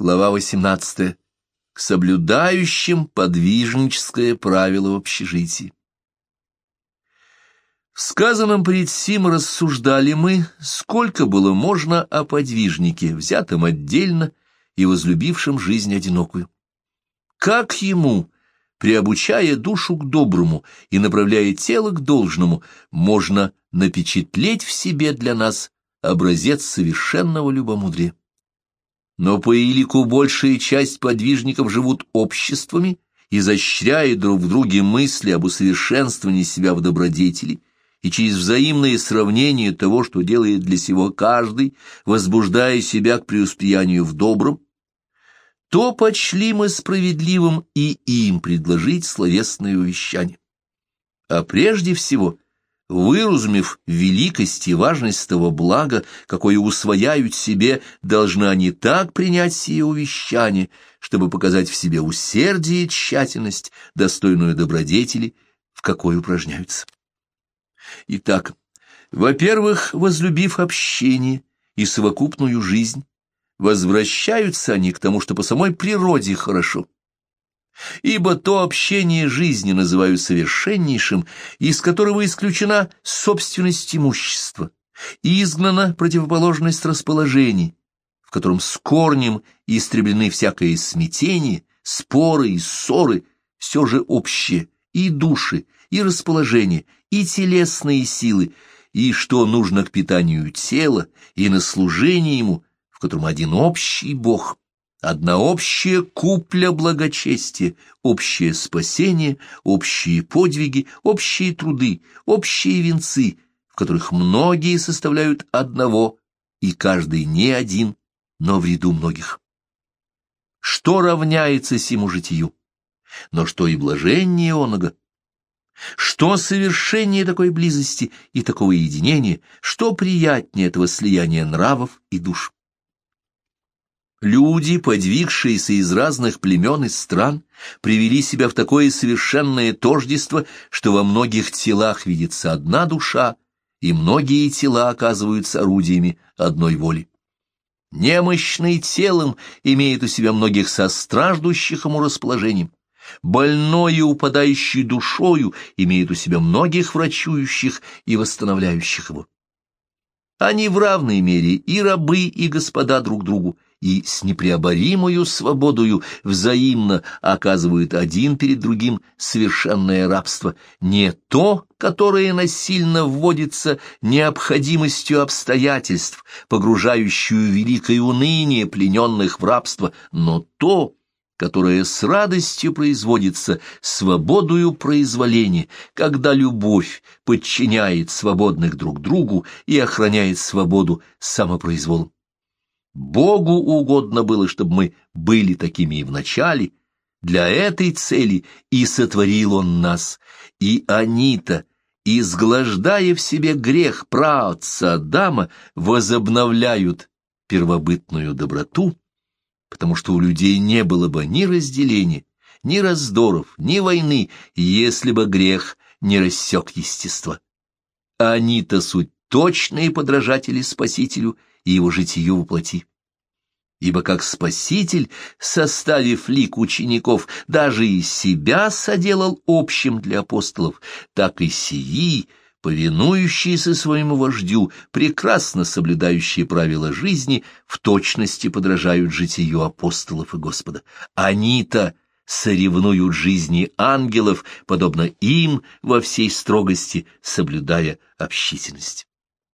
Глава 18. К соблюдающим подвижническое правило в общежитии. В сказанном пред рассуждали мы, сколько было можно о подвижнике, взятом отдельно и возлюбившем жизнь одинокую. Как ему, приобучая душу к доброму и направляя тело к должному, можно напечатлеть в себе для нас образец совершенного любомудрия? Но по илику большая часть подвижников живут обществами, изощряя друг в друге мысли об усовершенствовании себя в добродетели, и через взаимное сравнение того, что делает для сего каждый, возбуждая себя к преуспеянию в добром, то почли мы справедливым и им предложить словесное увещание. А прежде всего — Выразумев великость и важность того блага, какое усвояют себе, должны они так принять сие увещание, чтобы показать в себе усердие и тщательность, достойную добродетели, в какой упражняются. Итак, во-первых, возлюбив общение и совокупную жизнь, возвращаются они к тому, что по самой природе хорошо – ибо то общение жизни называю совершеннейшим, из которого исключена собственность имущества, и изгнана противоположность расположений, в котором с корнем истреблены всякое смятение, споры и ссоры, все же общее, и души, и расположение, и телесные силы, и что нужно к питанию тела, и на служение ему, в котором один общий Бог, Одна общая купля благочестия, общее спасение, общие подвиги, общие труды, общие венцы, в которых многие составляют одного, и каждый не один, но в ряду многих. Что равняется сему житию? Но что и блажение оного? Что совершение такой близости и такого единения, что приятнее этого слияния нравов и душ? Люди, подвигшиеся из разных племен и стран, привели себя в такое совершенное тождество, что во многих телах видится одна душа, и многие тела оказываются орудиями одной воли. Немощный телом имеет у себя многих состраждущих ему расположением, больной и упадающий душою имеет у себя многих врачующих и восстановляющих его. Они в равной мере и рабы, и господа друг другу, и с непреоборимою свободою взаимно оказывают один перед другим совершенное рабство, не то, которое насильно вводится необходимостью обстоятельств, погружающую великое уныние плененных в рабство, но то, которое с радостью производится свободою произволения, когда любовь подчиняет свободных друг другу и охраняет свободу самопроизволом. Богу угодно было, чтобы мы были такими и вначале. Для этой цели и сотворил Он нас, и они-то, изглаждая в себе грех праотца Адама, возобновляют первобытную доброту, потому что у людей не было бы ни разделения, ни раздоров, ни войны, если бы грех не рассек естества. Они-то суть точные подражатели Спасителю — и его житию воплоти. Ибо как Спаситель, составив лик учеников, даже и себя соделал общим для апостолов, так и сии, повинующиеся своему вождю, прекрасно соблюдающие правила жизни, в точности подражают житию апостолов и Господа. Они-то соревнуют жизни ангелов, подобно им во всей строгости, соблюдая общительность.